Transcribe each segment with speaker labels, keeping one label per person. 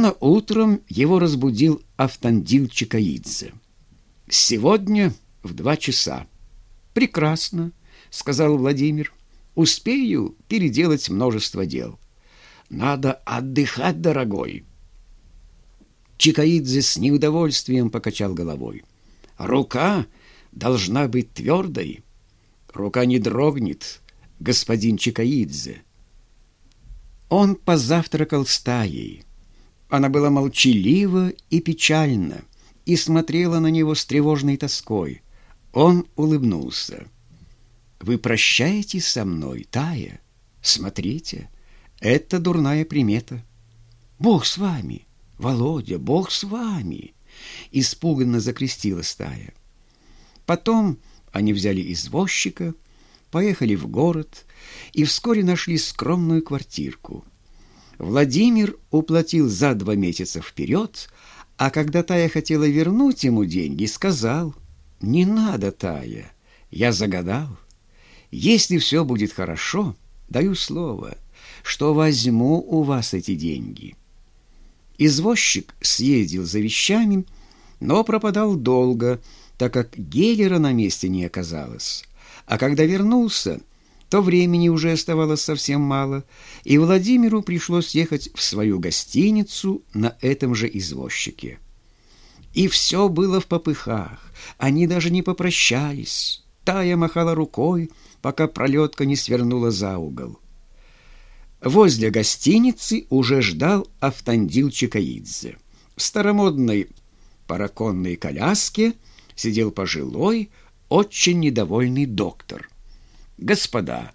Speaker 1: Рано утром его разбудил Автандил Чикаидзе. «Сегодня в два часа». «Прекрасно», — сказал Владимир. «Успею переделать множество дел». «Надо отдыхать, дорогой». Чикаидзе с неудовольствием покачал головой. «Рука должна быть твердой». «Рука не дрогнет, господин Чикаидзе». Он позавтракал стаей. Она была молчалива и печальна и смотрела на него с тревожной тоской. Он улыбнулся. «Вы прощаетесь со мной, Тая? Смотрите, это дурная примета. Бог с вами, Володя, Бог с вами!» Испуганно закрестила стая. Потом они взяли извозчика, поехали в город и вскоре нашли скромную квартирку. Владимир уплатил за два месяца вперед, а когда Тая хотела вернуть ему деньги, сказал, «Не надо, Тая, я загадал. Если все будет хорошо, даю слово, что возьму у вас эти деньги». Извозчик съездил за вещами, но пропадал долго, так как Геллера на месте не оказалось. А когда вернулся, то времени уже оставалось совсем мало, и Владимиру пришлось ехать в свою гостиницу на этом же извозчике. И все было в попыхах, они даже не попрощались. Тая махала рукой, пока пролетка не свернула за угол. Возле гостиницы уже ждал Автандил Чикаидзе. В старомодной параконной коляске сидел пожилой, очень недовольный доктор. «Господа,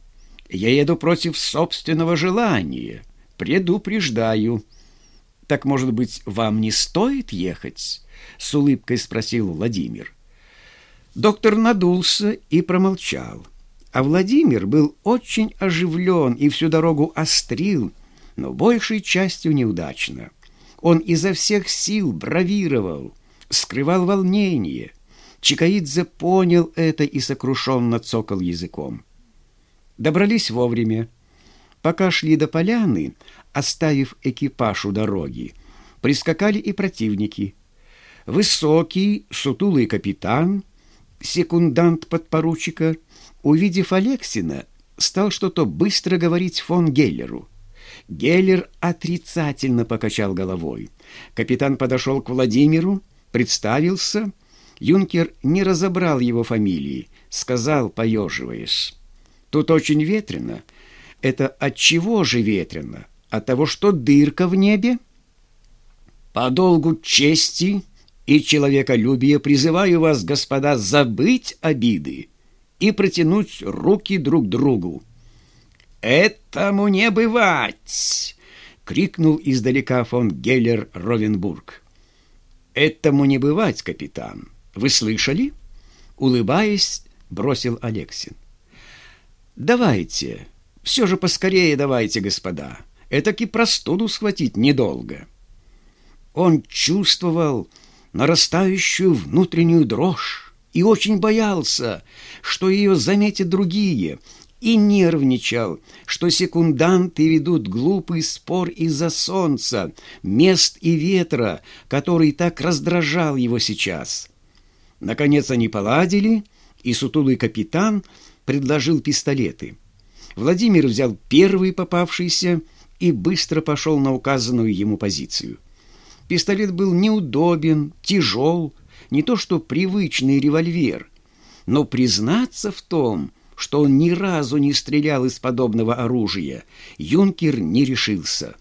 Speaker 1: я еду против собственного желания, предупреждаю». «Так, может быть, вам не стоит ехать?» — с улыбкой спросил Владимир. Доктор надулся и промолчал. А Владимир был очень оживлен и всю дорогу острил, но большей частью неудачно. Он изо всех сил бравировал, скрывал волнение. Чикаидзе понял это и сокрушенно цокал языком. Добрались вовремя. Пока шли до поляны, оставив экипаж у дороги, прискакали и противники. Высокий, сутулый капитан, секундант подпоручика, увидев Алексина, стал что-то быстро говорить фон Геллеру. Геллер отрицательно покачал головой. Капитан подошел к Владимиру, представился. Юнкер не разобрал его фамилии, сказал, поеживаясь. Тут очень ветрено. Это от чего же ветрено? От того, что дырка в небе? По долгу чести и человеколюбия призываю вас, господа, забыть обиды и протянуть руки друг другу. «Этому не бывать!» — крикнул издалека фон Геллер Ровенбург. «Этому не бывать, капитан. Вы слышали?» Улыбаясь, бросил Алексин. «Давайте, все же поскорее давайте, господа. Этаки простуду схватить недолго». Он чувствовал нарастающую внутреннюю дрожь и очень боялся, что ее заметят другие, и нервничал, что секунданты ведут глупый спор из-за солнца, мест и ветра, который так раздражал его сейчас. Наконец они поладили, и сутулый капитан — предложил пистолеты. Владимир взял первый попавшийся и быстро пошел на указанную ему позицию. Пистолет был неудобен, тяжел, не то что привычный револьвер, но признаться в том, что он ни разу не стрелял из подобного оружия, юнкер не решился.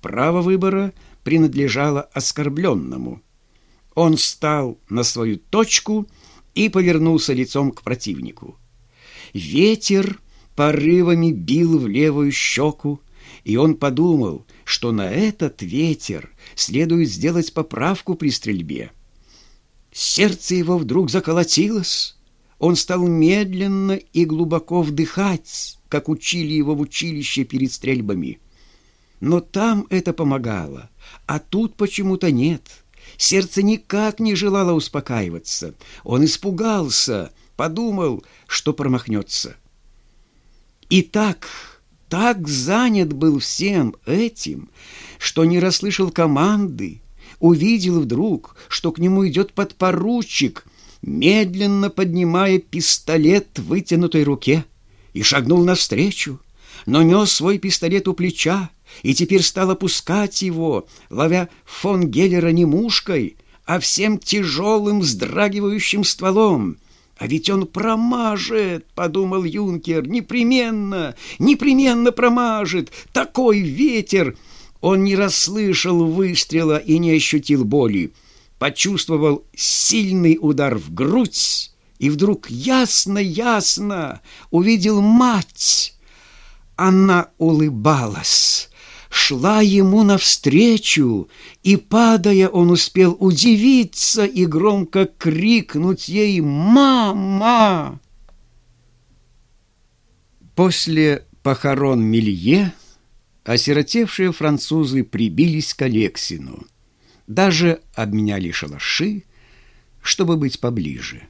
Speaker 1: Право выбора принадлежало оскорбленному. Он встал на свою точку и повернулся лицом к противнику. Ветер порывами бил в левую щеку, и он подумал, что на этот ветер следует сделать поправку при стрельбе. Сердце его вдруг заколотилось. Он стал медленно и глубоко вдыхать, как учили его в училище перед стрельбами. Но там это помогало, а тут почему-то нет. Сердце никак не желало успокаиваться. Он испугался — подумал, что промахнется. И так так занят был всем этим, что не расслышал команды, увидел вдруг, что к нему идет подпоручик, медленно поднимая пистолет в вытянутой руке, и шагнул навстречу, но нес свой пистолет у плеча и теперь стал опускать его, ловя фон Геллера не мушкой, а всем тяжелым вздрагивающим стволом. «А ведь он промажет!» — подумал юнкер. «Непременно, непременно промажет! Такой ветер!» Он не расслышал выстрела и не ощутил боли. Почувствовал сильный удар в грудь и вдруг ясно-ясно увидел мать. Она улыбалась шла ему навстречу, и, падая, он успел удивиться и громко крикнуть ей «Мама!». После похорон Мелье осиротевшие французы прибились к Алексину, даже обменяли шалаши, чтобы быть поближе.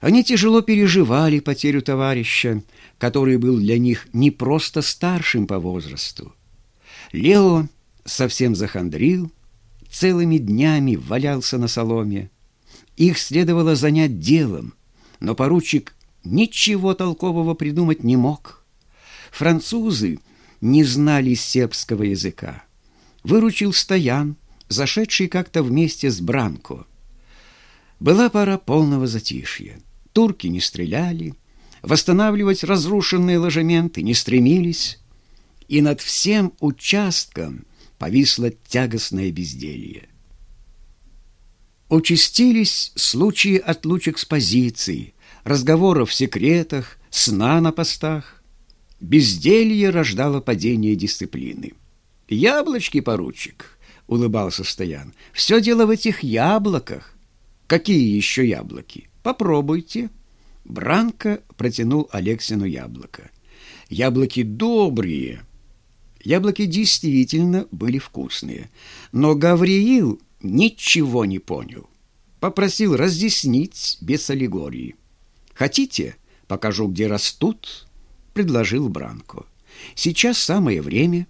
Speaker 1: Они тяжело переживали потерю товарища, который был для них не просто старшим по возрасту, Лео совсем захандрил, целыми днями валялся на соломе. Их следовало занять делом, но поручик ничего толкового придумать не мог. Французы не знали сербского языка. Выручил Стоян, зашедший как-то вместе с Бранко. Была пора полного затишья. Турки не стреляли, восстанавливать разрушенные ложементы не стремились, и над всем участком повисло тягостное безделье. Участились случаи отлучек с позиций, разговоров в секретах, сна на постах. Безделье рождало падение дисциплины. «Яблочки, поручик!» — улыбался Стоян. «Все дело в этих яблоках». «Какие еще яблоки? Попробуйте». Бранко протянул Алексину яблоко. «Яблоки добрые, Яблоки действительно были вкусные, но Гавриил ничего не понял. Попросил разъяснить без аллегории. «Хотите, покажу, где растут?» — предложил Бранко. «Сейчас самое время».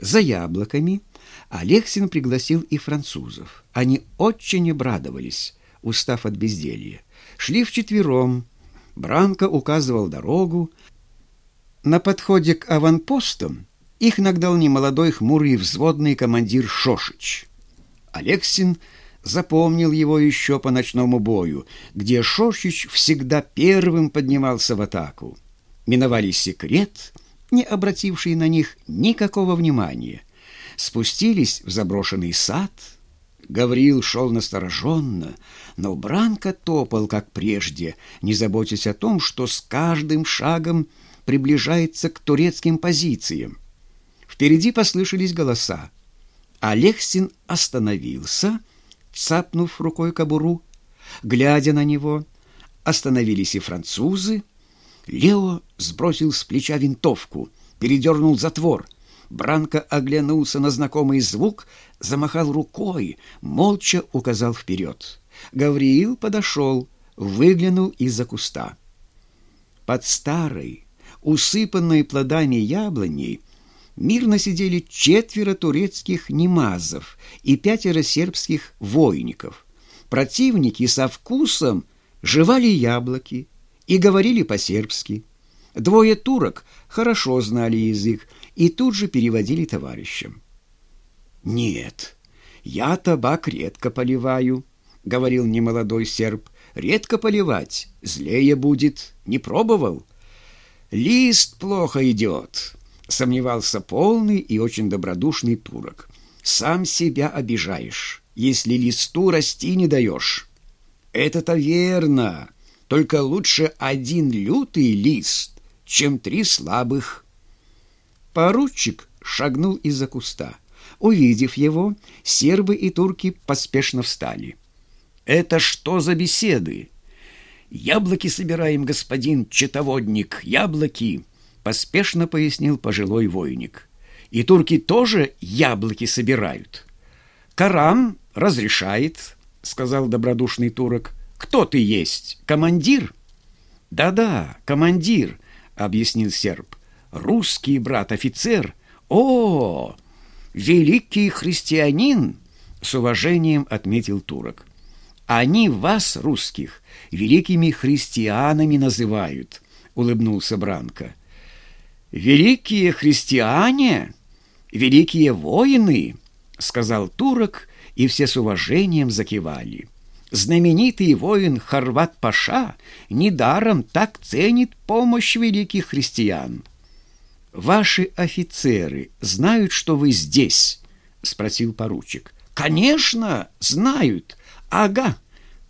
Speaker 1: За яблоками Алексин пригласил и французов. Они очень обрадовались, устав от безделья. Шли вчетвером. Бранко указывал дорогу. На подходе к аванпостам их нагнал немолодой хмурый взводный командир Шошич. Алексин запомнил его еще по ночному бою, где Шошич всегда первым поднимался в атаку. Миновали секрет, не обративший на них никакого внимания. Спустились в заброшенный сад. Гавриил шел настороженно, но Бранко топал, как прежде, не заботясь о том, что с каждым шагом приближается к турецким позициям. Впереди послышались голоса. Алексин остановился, цапнув рукой кобуру. Глядя на него, остановились и французы. Лео сбросил с плеча винтовку, передернул затвор. Бранко оглянулся на знакомый звук, замахал рукой, молча указал вперед. Гавриил подошел, выглянул из-за куста. Под старой, усыпанной плодами яблоней, мирно сидели четверо турецких немазов и пятеро сербских войников. Противники со вкусом жевали яблоки и говорили по-сербски. Двое турок хорошо знали язык и тут же переводили товарищам. «Нет, я табак редко поливаю», — говорил немолодой серб. «Редко поливать, злее будет. Не пробовал?» «Лист плохо идет», сомневался полный и очень добродушный турок. «Сам себя обижаешь, если листу расти не даешь». «Это-то верно, только лучше один лютый лист, чем три слабых». Поручик шагнул из-за куста. Увидев его, сербы и турки поспешно встали. «Это что за беседы?» «Яблоки собираем, господин читоводник, яблоки!» Поспешно пояснил пожилой войник. И турки тоже яблоки собирают. Коран разрешает, сказал добродушный турок. Кто ты есть? Командир? Да-да, командир, объяснил серб. русский брат-офицер. О, великий христианин!» С уважением отметил турок. «Они вас, русских, великими христианами называют», — улыбнулся Бранко. «Великие христиане, великие воины», — сказал турок, и все с уважением закивали. Знаменитый воин Хорват Паша недаром так ценит помощь великих христиан. «Ваши офицеры знают, что вы здесь?» — спросил поручик. «Конечно, знают. Ага,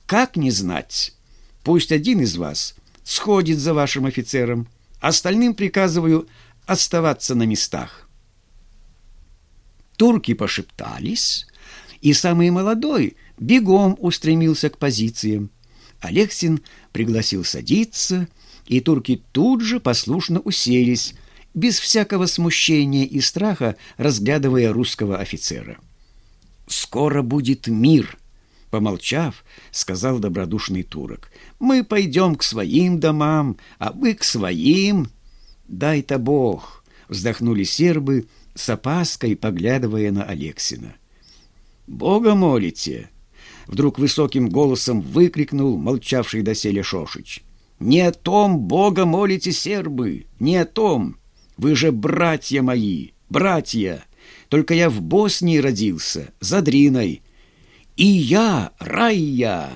Speaker 1: как не знать? Пусть один из вас сходит за вашим офицером, остальным приказываю оставаться на местах». Турки пошептались, и самый молодой бегом устремился к позициям. Алексин пригласил садиться, и турки тут же послушно уселись, без всякого смущения и страха, разглядывая русского офицера. «Скоро будет мир», — помолчав, сказал добродушный турок. «Мы пойдем к своим домам, а вы к своим». «Дай-то Бог», — вздохнули сербы, с опаской поглядывая на Алексина. «Бога молите!» Вдруг высоким голосом выкрикнул молчавший доселе Шошич. «Не о том Бога молите, сербы, не о том! Вы же братья мои, братья! Только я в Боснии родился, за Дриной. И я, Райя!»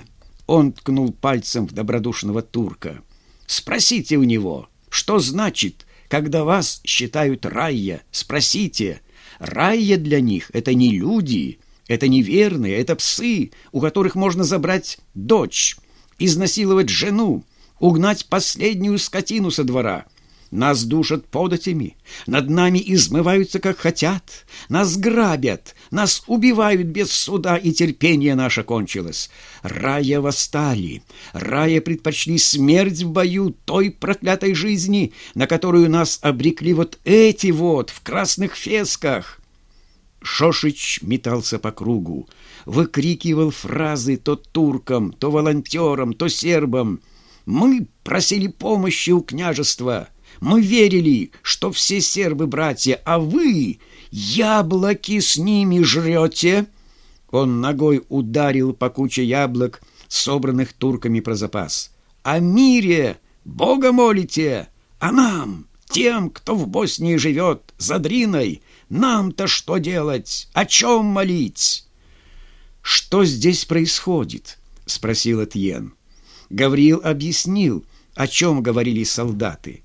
Speaker 1: Он ткнул пальцем в добродушного турка. «Спросите у него, что значит, когда вас считают Райя? Спросите. Райя для них — это не люди, это неверные, это псы, у которых можно забрать дочь, изнасиловать жену, угнать последнюю скотину со двора. Нас душат податями, над нами измываются, как хотят, нас грабят, нас убивают без суда, и терпение наше кончилось. Рая восстали, рая предпочли смерть в бою той проклятой жизни, на которую нас обрекли вот эти вот в красных фесках». Шошич метался по кругу, выкрикивал фразы то туркам, то волонтерам, то сербам. «Мы просили помощи у княжества. Мы верили, что все сербы братья, а вы яблоки с ними жрете!» Он ногой ударил по куче яблок, собранных турками про запас. «О мире! Бога молите! А нам, тем, кто в Боснии живет, за Дриной, нам-то что делать? О чем молить?» «Что здесь происходит?» — спросил Этьен. Гавриил объяснил, о чем говорили солдаты.